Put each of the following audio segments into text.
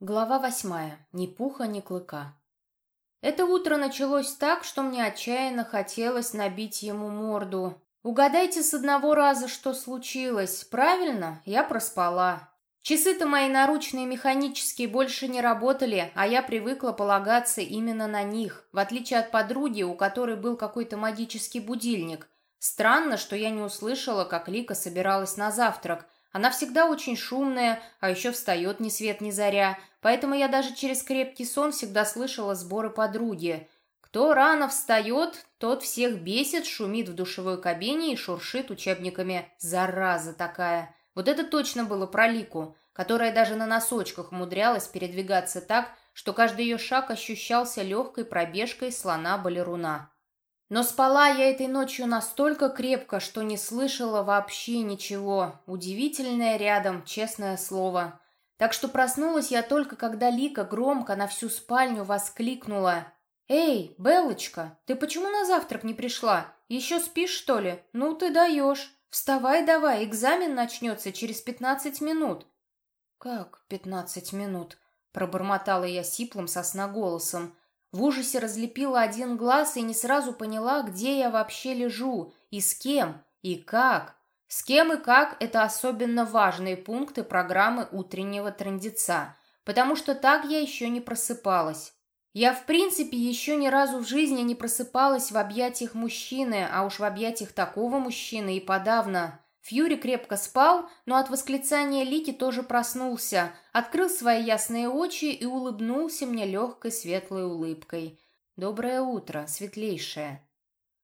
Глава восьмая. Ни пуха, ни клыка. Это утро началось так, что мне отчаянно хотелось набить ему морду. Угадайте с одного раза, что случилось. Правильно? Я проспала. Часы-то мои наручные механические больше не работали, а я привыкла полагаться именно на них, в отличие от подруги, у которой был какой-то магический будильник. Странно, что я не услышала, как Лика собиралась на завтрак – она всегда очень шумная, а еще встает ни свет ни заря, поэтому я даже через крепкий сон всегда слышала сборы подруги. Кто рано встает, тот всех бесит, шумит в душевой кабине и шуршит учебниками. Зараза такая. Вот это точно было про Лику, которая даже на носочках умудрялась передвигаться так, что каждый ее шаг ощущался легкой пробежкой слона-балеруна. Но спала я этой ночью настолько крепко, что не слышала вообще ничего. Удивительное рядом, честное слово. Так что проснулась я только, когда Лика громко на всю спальню воскликнула. «Эй, Белочка, ты почему на завтрак не пришла? Еще спишь, что ли? Ну ты даешь. Вставай давай, экзамен начнется через пятнадцать минут». «Как пятнадцать минут?» Пробормотала я сиплым сосна голосом. В ужасе разлепила один глаз и не сразу поняла, где я вообще лежу, и с кем, и как. С кем и как – это особенно важные пункты программы утреннего трендеца, потому что так я еще не просыпалась. Я, в принципе, еще ни разу в жизни не просыпалась в объятиях мужчины, а уж в объятиях такого мужчины и подавно. Фьюри крепко спал, но от восклицания Лики тоже проснулся, открыл свои ясные очи и улыбнулся мне легкой светлой улыбкой. «Доброе утро, светлейшее!»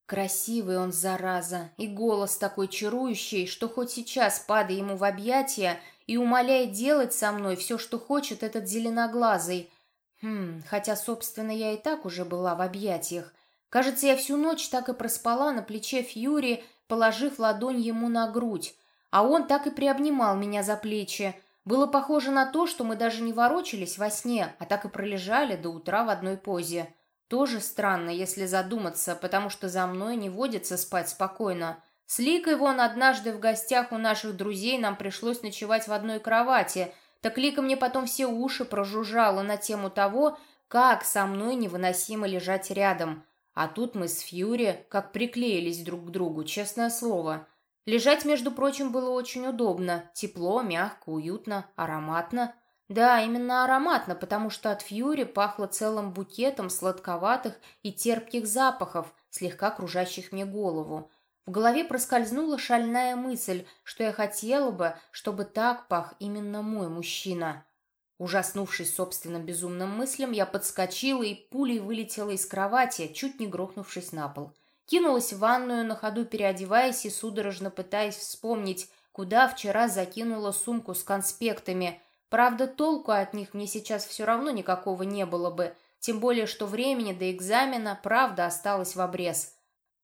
Красивый он, зараза, и голос такой чарующий, что хоть сейчас падай ему в объятия и умоляет делать со мной все, что хочет этот зеленоглазый. Хм, хотя, собственно, я и так уже была в объятиях. Кажется, я всю ночь так и проспала на плече Фьюри, положив ладонь ему на грудь, а он так и приобнимал меня за плечи. Было похоже на то, что мы даже не ворочались во сне, а так и пролежали до утра в одной позе. Тоже странно, если задуматься, потому что за мной не водится спать спокойно. С Ликой вон однажды в гостях у наших друзей нам пришлось ночевать в одной кровати, так Лика мне потом все уши прожужжала на тему того, как со мной невыносимо лежать рядом – а тут мы с Фьюри как приклеились друг к другу, честное слово. Лежать, между прочим, было очень удобно. Тепло, мягко, уютно, ароматно. Да, именно ароматно, потому что от Фьюри пахло целым букетом сладковатых и терпких запахов, слегка кружащих мне голову. В голове проскользнула шальная мысль, что я хотела бы, чтобы так пах именно мой мужчина. Ужаснувшись собственным безумным мыслям, я подскочила и пулей вылетела из кровати, чуть не грохнувшись на пол. Кинулась в ванную, на ходу переодеваясь и судорожно пытаясь вспомнить, куда вчера закинула сумку с конспектами. Правда, толку от них мне сейчас все равно никакого не было бы, тем более, что времени до экзамена, правда, осталось в обрез.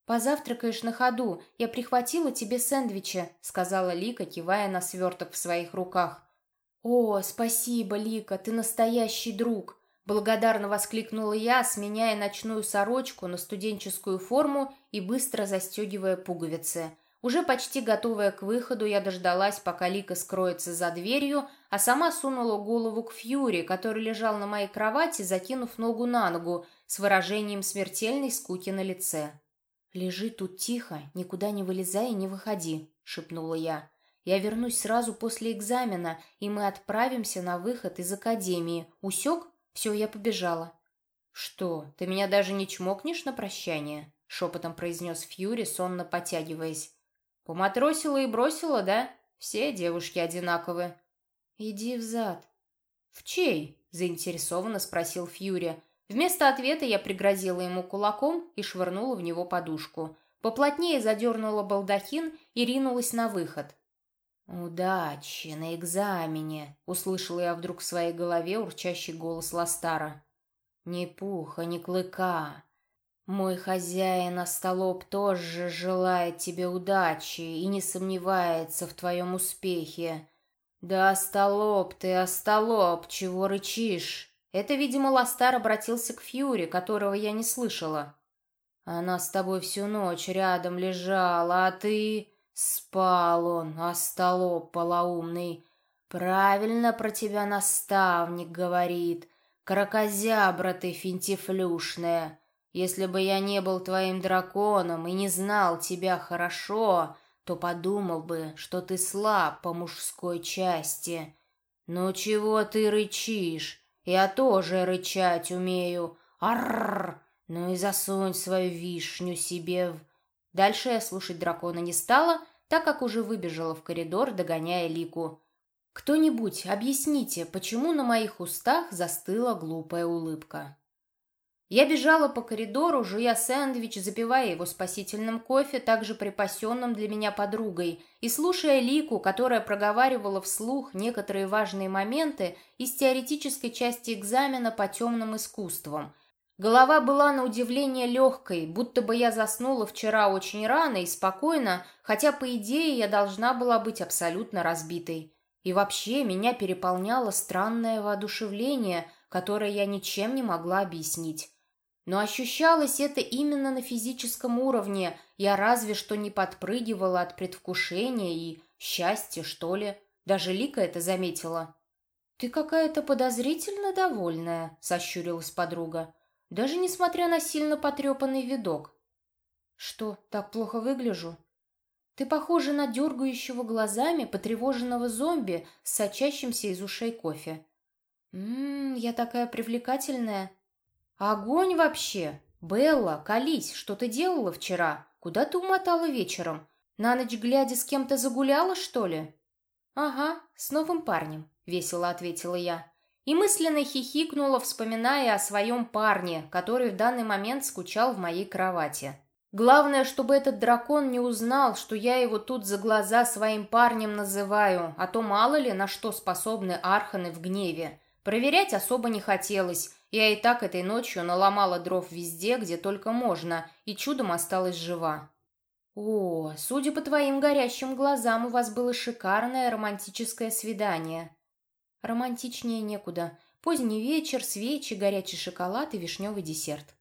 «Позавтракаешь на ходу, я прихватила тебе сэндвичи», — сказала Лика, кивая на сверток в своих руках. «О, спасибо, Лика, ты настоящий друг!» Благодарно воскликнула я, сменяя ночную сорочку на студенческую форму и быстро застегивая пуговицы. Уже почти готовая к выходу, я дождалась, пока Лика скроется за дверью, а сама сунула голову к Фьюри, который лежал на моей кровати, закинув ногу на ногу, с выражением смертельной скуки на лице. «Лежи тут тихо, никуда не вылезай и не выходи», — шепнула я. Я вернусь сразу после экзамена, и мы отправимся на выход из академии. Усек? Все, я побежала». «Что, ты меня даже не чмокнешь на прощание?» — шепотом произнес Фьюри, сонно потягиваясь. «Поматросила и бросила, да? Все девушки одинаковы». «Иди взад». «В чей?» — заинтересованно спросил Фьюри. Вместо ответа я пригрозила ему кулаком и швырнула в него подушку. Поплотнее задернула балдахин и ринулась на выход. «Удачи на экзамене!» — услышала я вдруг в своей голове урчащий голос Ластара. «Ни пуха, ни клыка. Мой хозяин Остолоп тоже желает тебе удачи и не сомневается в твоем успехе. Да, Остолоп ты, Остолоп, чего рычишь?» Это, видимо, Ластар обратился к Фьюри, которого я не слышала. «Она с тобой всю ночь рядом лежала, а ты...» Спал он, остолоп полоумный. «Правильно про тебя наставник говорит. Кракозябра ты финтифлюшная. Если бы я не был твоим драконом и не знал тебя хорошо, то подумал бы, что ты слаб по мужской части. Ну чего ты рычишь? Я тоже рычать умею. Арррр! Ну и засунь свою вишню себе в... Дальше я слушать дракона не стала, так как уже выбежала в коридор, догоняя Лику. «Кто-нибудь, объясните, почему на моих устах застыла глупая улыбка?» Я бежала по коридору, жуя сэндвич, запивая его спасительным кофе, также припасенным для меня подругой, и слушая Лику, которая проговаривала вслух некоторые важные моменты из теоретической части экзамена по темным искусствам. Голова была на удивление легкой, будто бы я заснула вчера очень рано и спокойно, хотя, по идее, я должна была быть абсолютно разбитой. И вообще меня переполняло странное воодушевление, которое я ничем не могла объяснить. Но ощущалось это именно на физическом уровне. Я разве что не подпрыгивала от предвкушения и счастья, что ли. Даже Лика это заметила. «Ты какая-то подозрительно довольная», — сощурилась подруга. «Даже несмотря на сильно потрепанный видок». «Что, так плохо выгляжу?» «Ты похожа на дергающего глазами потревоженного зомби с сочащимся из ушей кофе». «Ммм, я такая привлекательная», «Огонь вообще! Белла, колись, что ты делала вчера? Куда ты умотала вечером? На ночь глядя с кем-то загуляла, что ли?» «Ага, с новым парнем», — весело ответила я. И мысленно хихикнула, вспоминая о своем парне, который в данный момент скучал в моей кровати. Главное, чтобы этот дракон не узнал, что я его тут за глаза своим парнем называю, а то мало ли на что способны арханы в гневе. Проверять особо не хотелось, я и так этой ночью наломала дров везде, где только можно, и чудом осталась жива. О, судя по твоим горящим глазам, у вас было шикарное романтическое свидание. Романтичнее некуда. Поздний вечер, свечи, горячий шоколад и вишневый десерт.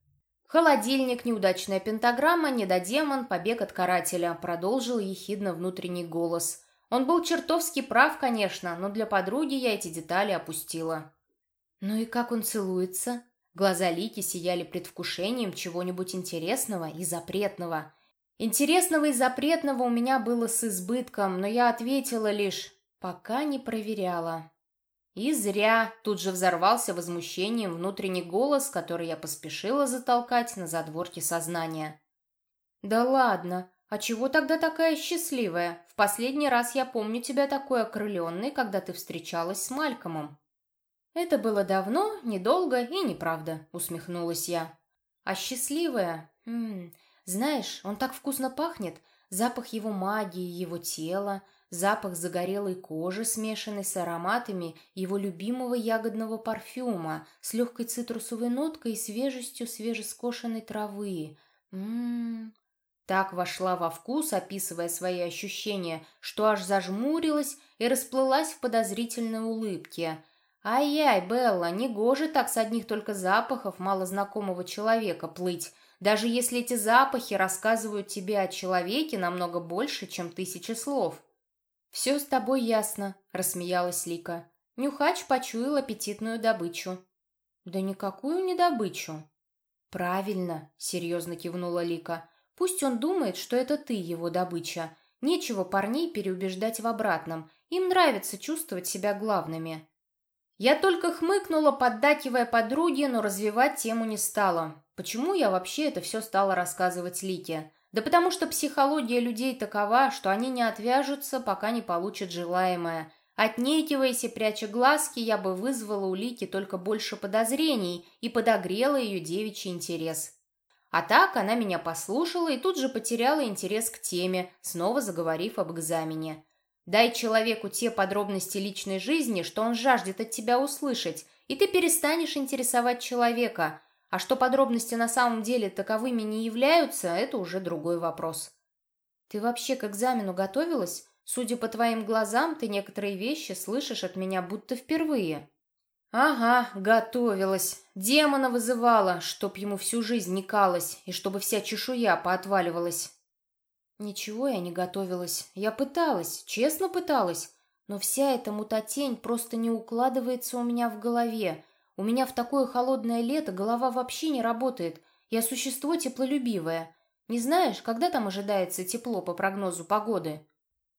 Холодильник, неудачная пентаграмма, недодемон, побег от карателя, продолжил ехидно внутренний голос. Он был чертовски прав, конечно, но для подруги я эти детали опустила. «Ну и как он целуется?» Глаза Лики сияли предвкушением чего-нибудь интересного и запретного. Интересного и запретного у меня было с избытком, но я ответила лишь «пока не проверяла». И зря тут же взорвался возмущением внутренний голос, который я поспешила затолкать на задворке сознания. «Да ладно, а чего тогда такая счастливая? В последний раз я помню тебя такой окрыленной, когда ты встречалась с Малькомом». «Это было давно, недолго и неправда», — усмехнулась я. «А счастливая? М -м, знаешь, он так вкусно пахнет. Запах его магии, его тела, запах загорелой кожи, смешанный с ароматами его любимого ягодного парфюма, с легкой цитрусовой ноткой и свежестью свежескошенной травы. Ммм...» Так вошла во вкус, описывая свои ощущения, что аж зажмурилась и расплылась в подозрительной улыбке — «Ай-яй, Белла, негоже так с одних только запахов малознакомого человека плыть, даже если эти запахи рассказывают тебе о человеке намного больше, чем тысячи слов». «Все с тобой ясно», — рассмеялась Лика. Нюхач почуял аппетитную добычу. «Да никакую не добычу». «Правильно», — серьезно кивнула Лика. «Пусть он думает, что это ты его добыча. Нечего парней переубеждать в обратном. Им нравится чувствовать себя главными». Я только хмыкнула, поддакивая подруге, но развивать тему не стала. Почему я вообще это все стала рассказывать Лике? Да потому что психология людей такова, что они не отвяжутся, пока не получат желаемое. Отнекиваясь и пряча глазки, я бы вызвала у Лики только больше подозрений и подогрела ее девичий интерес. А так она меня послушала и тут же потеряла интерес к теме, снова заговорив об экзамене. Дай человеку те подробности личной жизни, что он жаждет от тебя услышать, и ты перестанешь интересовать человека. А что подробности на самом деле таковыми не являются, это уже другой вопрос. Ты вообще к экзамену готовилась? Судя по твоим глазам, ты некоторые вещи слышишь от меня будто впервые. Ага, готовилась. Демона вызывала, чтоб ему всю жизнь не калась, и чтобы вся чешуя поотваливалась. Ничего я не готовилась. Я пыталась, честно пыталась. Но вся эта мутатень просто не укладывается у меня в голове. У меня в такое холодное лето голова вообще не работает. Я существо теплолюбивое. Не знаешь, когда там ожидается тепло по прогнозу погоды?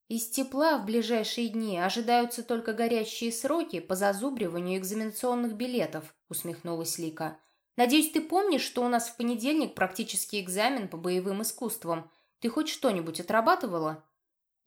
Из тепла в ближайшие дни ожидаются только горящие сроки по зазубриванию экзаменационных билетов, усмехнулась Лика. Надеюсь, ты помнишь, что у нас в понедельник практический экзамен по боевым искусствам. Ты хоть что-нибудь отрабатывала?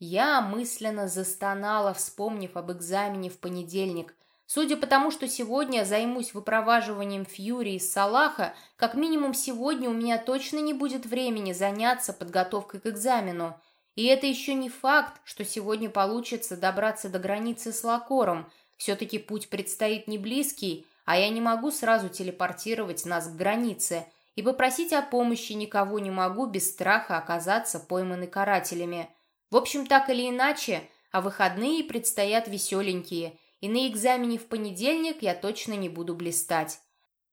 Я мысленно застонала, вспомнив об экзамене в понедельник. Судя по тому, что сегодня займусь выпроваживанием Фьюри из Салаха, как минимум сегодня у меня точно не будет времени заняться подготовкой к экзамену. И это еще не факт, что сегодня получится добраться до границы с Лакором. Все-таки путь предстоит не близкий, а я не могу сразу телепортировать нас к границе, и попросить о помощи никого не могу без страха оказаться пойманной карателями. В общем, так или иначе, а выходные предстоят веселенькие, и на экзамене в понедельник я точно не буду блистать.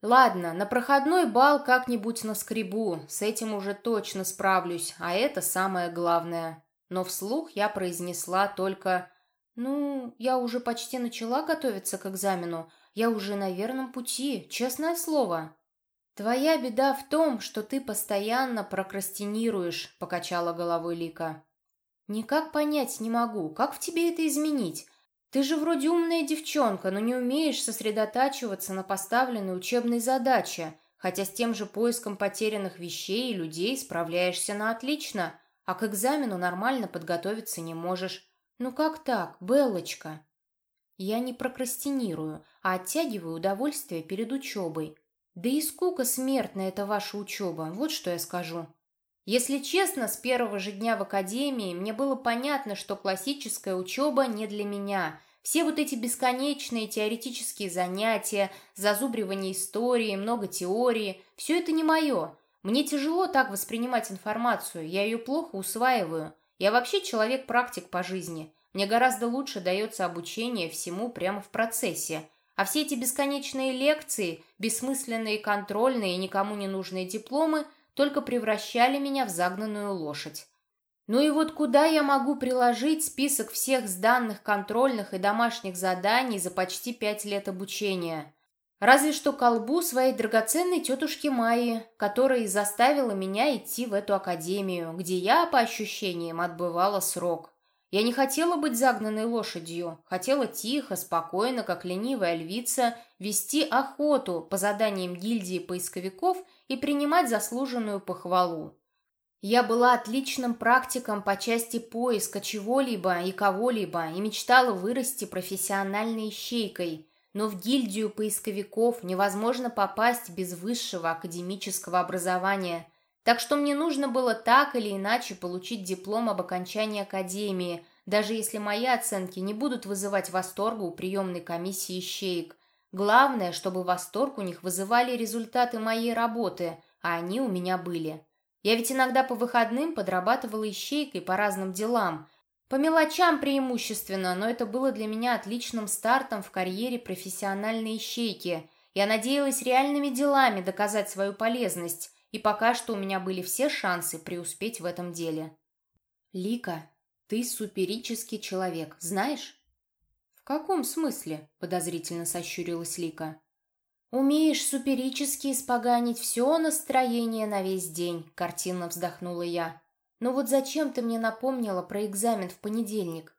Ладно, на проходной бал как-нибудь наскребу, с этим уже точно справлюсь, а это самое главное. Но вслух я произнесла только «Ну, я уже почти начала готовиться к экзамену, я уже на верном пути, честное слово». «Твоя беда в том, что ты постоянно прокрастинируешь», — покачала головой Лика. «Никак понять не могу, как в тебе это изменить? Ты же вроде умная девчонка, но не умеешь сосредотачиваться на поставленной учебной задаче, хотя с тем же поиском потерянных вещей и людей справляешься на отлично, а к экзамену нормально подготовиться не можешь. Ну как так, Беллочка?» Я не прокрастинирую, а оттягиваю удовольствие перед учебой. Да и скука смертная это ваша учеба, вот что я скажу. Если честно, с первого же дня в академии мне было понятно, что классическая учеба не для меня. Все вот эти бесконечные теоретические занятия, зазубривание истории, много теории – все это не мое. Мне тяжело так воспринимать информацию, я ее плохо усваиваю. Я вообще человек-практик по жизни. Мне гораздо лучше дается обучение всему прямо в процессе. А все эти бесконечные лекции, бессмысленные контрольные и никому не нужные дипломы – только превращали меня в загнанную лошадь. Ну и вот куда я могу приложить список всех сданных контрольных и домашних заданий за почти пять лет обучения? Разве что колбу своей драгоценной тетушки Майи, которая и заставила меня идти в эту академию, где я, по ощущениям, отбывала срок. Я не хотела быть загнанной лошадью, хотела тихо, спокойно, как ленивая львица, вести охоту по заданиям гильдии поисковиков и принимать заслуженную похвалу. Я была отличным практиком по части поиска чего-либо и кого-либо и мечтала вырасти профессиональной ищейкой, но в гильдию поисковиков невозможно попасть без высшего академического образования, так что мне нужно было так или иначе получить диплом об окончании академии, даже если мои оценки не будут вызывать восторга у приемной комиссии ищеек. Главное, чтобы восторг у них вызывали результаты моей работы, а они у меня были. Я ведь иногда по выходным подрабатывала ищейкой по разным делам. По мелочам преимущественно, но это было для меня отличным стартом в карьере профессиональной ищейки. Я надеялась реальными делами доказать свою полезность, и пока что у меня были все шансы преуспеть в этом деле. «Лика, ты суперический человек, знаешь?» «В каком смысле?» – подозрительно сощурилась Лика. «Умеешь суперически испоганить все настроение на весь день», – картинно вздохнула я. «Но вот зачем ты мне напомнила про экзамен в понедельник?»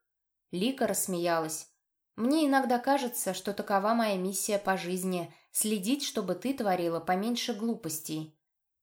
Лика рассмеялась. «Мне иногда кажется, что такова моя миссия по жизни – следить, чтобы ты творила поменьше глупостей».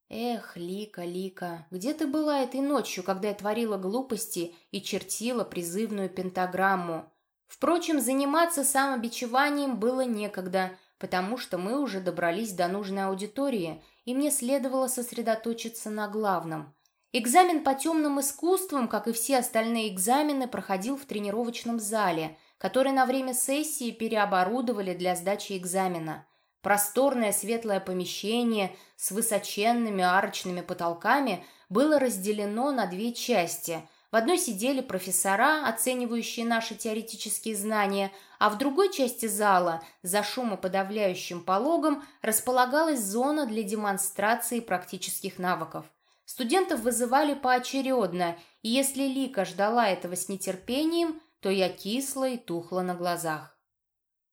«Эх, Лика, Лика, где ты была этой ночью, когда я творила глупости и чертила призывную пентаграмму?» Впрочем, заниматься самобичеванием было некогда, потому что мы уже добрались до нужной аудитории, и мне следовало сосредоточиться на главном. Экзамен по темным искусствам, как и все остальные экзамены, проходил в тренировочном зале, который на время сессии переоборудовали для сдачи экзамена. Просторное светлое помещение с высоченными арочными потолками было разделено на две части – в одной сидели профессора, оценивающие наши теоретические знания, а в другой части зала, за шумоподавляющим пологом, располагалась зона для демонстрации практических навыков. Студентов вызывали поочередно, и если Лика ждала этого с нетерпением, то я кисла и тухла на глазах.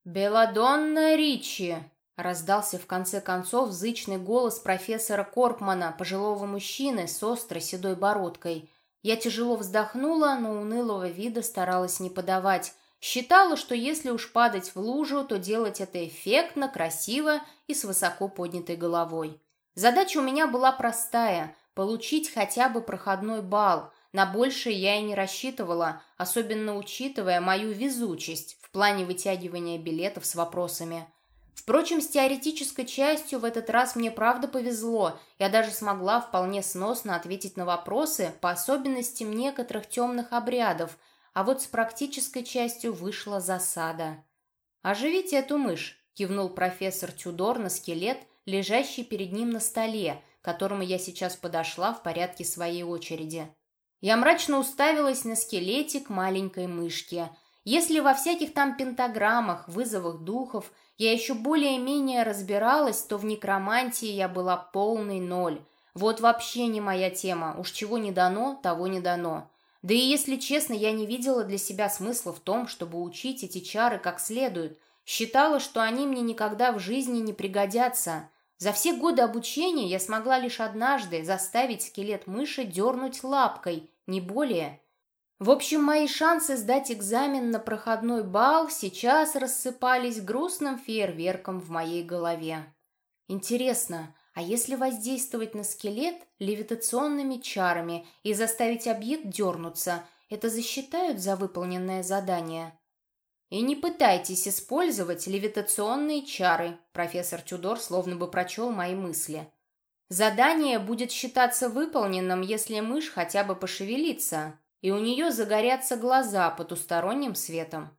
«Беладонна Ричи!» — раздался в конце концов зычный голос профессора Коркмана, пожилого мужчины с острой седой бородкой. Я тяжело вздохнула, но унылого вида старалась не подавать. Считала, что если уж падать в лужу, то делать это эффектно, красиво и с высоко поднятой головой. Задача у меня была простая — получить хотя бы проходной балл. На большее я и не рассчитывала, особенно учитывая мою везучесть в плане вытягивания билетов с вопросами. Впрочем, с теоретической частью в этот раз мне правда повезло. Я даже смогла вполне сносно ответить на вопросы по особенностям некоторых темных обрядов, а вот с практической частью вышла засада. «Оживите эту мышь», — кивнул профессор Тюдор на скелет, лежащий перед ним на столе, к которому я сейчас подошла в порядке своей очереди. Я мрачно уставилась на скелетик маленькой мышки. Если во всяких там пентаграммах, вызовах духов я еще более-менее разбиралась, то в некромантии я была полный ноль. Вот вообще не моя тема, уж чего не дано, того не дано. Да и если честно, я не видела для себя смысла в том, чтобы учить эти чары как следует. Считала, что они мне никогда в жизни не пригодятся. За все годы обучения я смогла лишь однажды заставить скелет мыши дернуть лапкой, не более. В общем, мои шансы сдать экзамен на проходной бал сейчас рассыпались грустным фейерверком в моей голове. Интересно, а если воздействовать на скелет левитационными чарами и заставить объект дернуться, это засчитают за выполненное задание? «И не пытайтесь использовать левитационные чары», профессор Тюдор словно бы прочел мои мысли. «Задание будет считаться выполненным, если мышь хотя бы пошевелится, и у нее загорятся глаза потусторонним светом».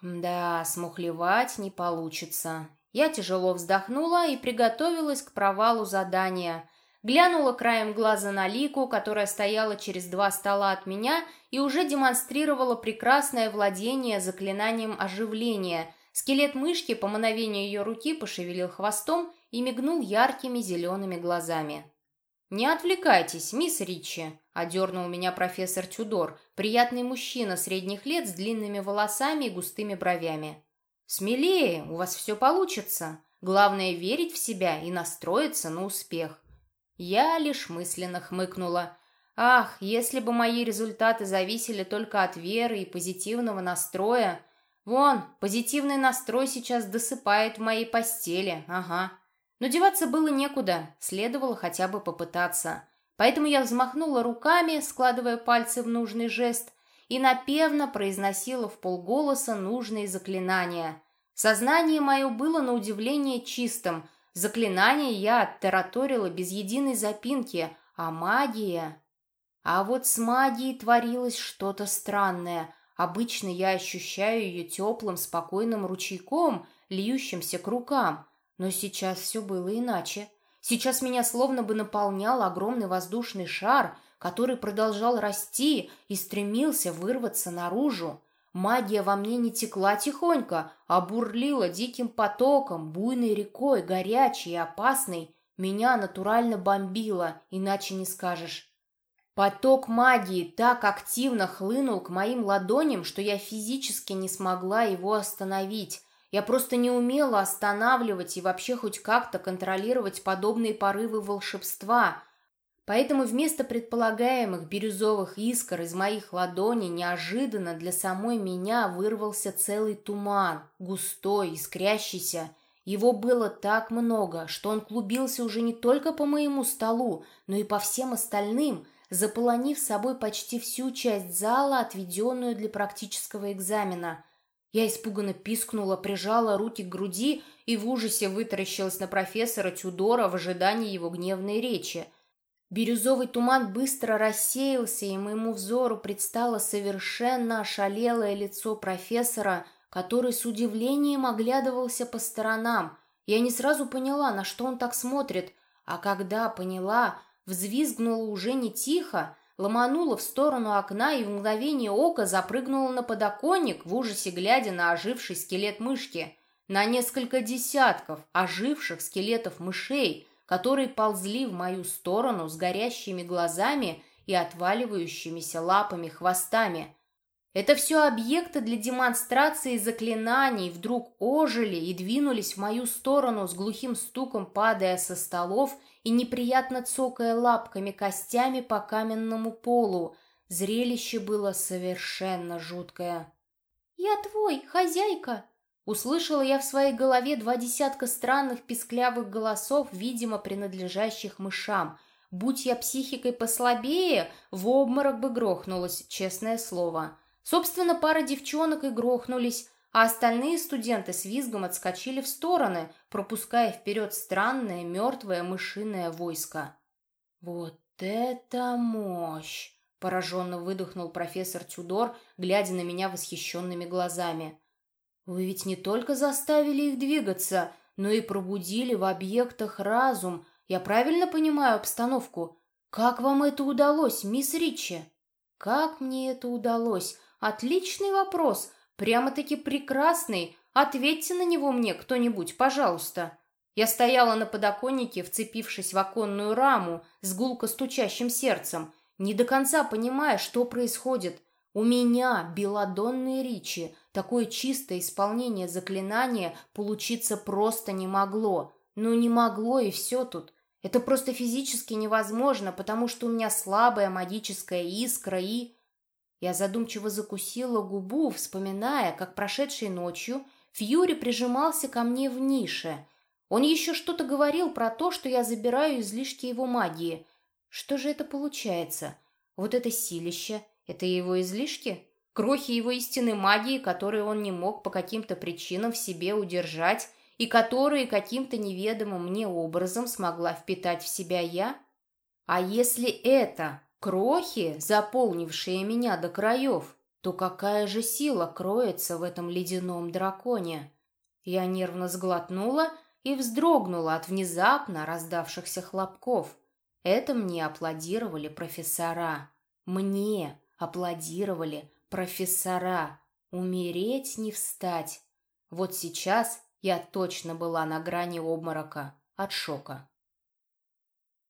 да, смухлевать не получится. Я тяжело вздохнула и приготовилась к провалу задания – глянула краем глаза на Лику, которая стояла через два стола от меня и уже демонстрировала прекрасное владение заклинанием оживления. Скелет мышки по мановению ее руки пошевелил хвостом и мигнул яркими зелеными глазами. «Не отвлекайтесь, мисс Ричи», — одернул меня профессор Тюдор, приятный мужчина средних лет с длинными волосами и густыми бровями. «Смелее, у вас все получится. Главное — верить в себя и настроиться на успех. Я лишь мысленно хмыкнула. Ах, если бы мои результаты зависели только от веры и позитивного настроя. Вон, позитивный настрой сейчас досыпает в моей постели, ага. Но деваться было некуда, следовало хотя бы попытаться. Поэтому я взмахнула руками, складывая пальцы в нужный жест, и напевно произносила в полголоса нужные заклинания. Сознание мое было на удивление чистым — Заклинание я оттараторила без единой запинки, а магия... А вот с магией творилось что-то странное. Обычно я ощущаю ее теплым, спокойным ручейком, льющимся к рукам. Но сейчас все было иначе. Сейчас меня словно бы наполнял огромный воздушный шар, который продолжал расти и стремился вырваться наружу. Магия во мне не текла тихонько, а бурлила диким потоком, буйной рекой, горячей и опасной. Меня натурально бомбило, иначе не скажешь. Поток магии так активно хлынул к моим ладоням, что я физически не смогла его остановить. Я просто не умела останавливать и вообще хоть как-то контролировать подобные порывы волшебства, Поэтому вместо предполагаемых бирюзовых искр из моих ладоней неожиданно для самой меня вырвался целый туман, густой, искрящийся. Его было так много, что он клубился уже не только по моему столу, но и по всем остальным, заполонив собой почти всю часть зала, отведенную для практического экзамена. Я испуганно пискнула, прижала руки к груди и в ужасе вытаращилась на профессора Тюдора в ожидании его гневной речи – Бирюзовый туман быстро рассеялся, и моему взору предстало совершенно ошалелое лицо профессора, который с удивлением оглядывался по сторонам. Я не сразу поняла, на что он так смотрит, а когда поняла, взвизгнула уже не тихо, ломанула в сторону окна и в мгновение ока запрыгнула на подоконник, в ужасе глядя на оживший скелет мышки. На несколько десятков оживших скелетов мышей – которые ползли в мою сторону с горящими глазами и отваливающимися лапами-хвостами. Это все объекты для демонстрации заклинаний вдруг ожили и двинулись в мою сторону с глухим стуком, падая со столов и неприятно цокая лапками костями по каменному полу. Зрелище было совершенно жуткое. «Я твой, хозяйка!» Услышала я в своей голове два десятка странных писклявых голосов, видимо, принадлежащих мышам. Будь я психикой послабее, в обморок бы грохнулась, честное слово. Собственно, пара девчонок и грохнулись, а остальные студенты с визгом отскочили в стороны, пропуская вперед странное мертвое мышиное войско. «Вот это мощь!» — пораженно выдохнул профессор Тюдор, глядя на меня восхищенными глазами. Вы ведь не только заставили их двигаться, но и пробудили в объектах разум. Я правильно понимаю обстановку? Как вам это удалось, мисс Ричи? Как мне это удалось? Отличный вопрос. Прямо-таки прекрасный. Ответьте на него мне кто-нибудь, пожалуйста. Я стояла на подоконнике, вцепившись в оконную раму, с гулко стучащим сердцем, не до конца понимая, что происходит. У меня, Беладонны Ричи, Такое чистое исполнение заклинания получиться просто не могло. Ну не могло и все тут. Это просто физически невозможно, потому что у меня слабая магическая искра и... Я задумчиво закусила губу, вспоминая, как прошедшей ночью Фьюри прижимался ко мне в нише. Он еще что-то говорил про то, что я забираю излишки его магии. Что же это получается? Вот это силище — это его излишки? крохи его истинной магии, которые он не мог по каким-то причинам в себе удержать и которые каким-то неведомым мне образом смогла впитать в себя я? А если это крохи, заполнившие меня до краев, то какая же сила кроется в этом ледяном драконе? Я нервно сглотнула и вздрогнула от внезапно раздавшихся хлопков. Это мне аплодировали профессора. Мне аплодировали Профессора, умереть не встать. Вот сейчас я точно была на грани обморока от шока.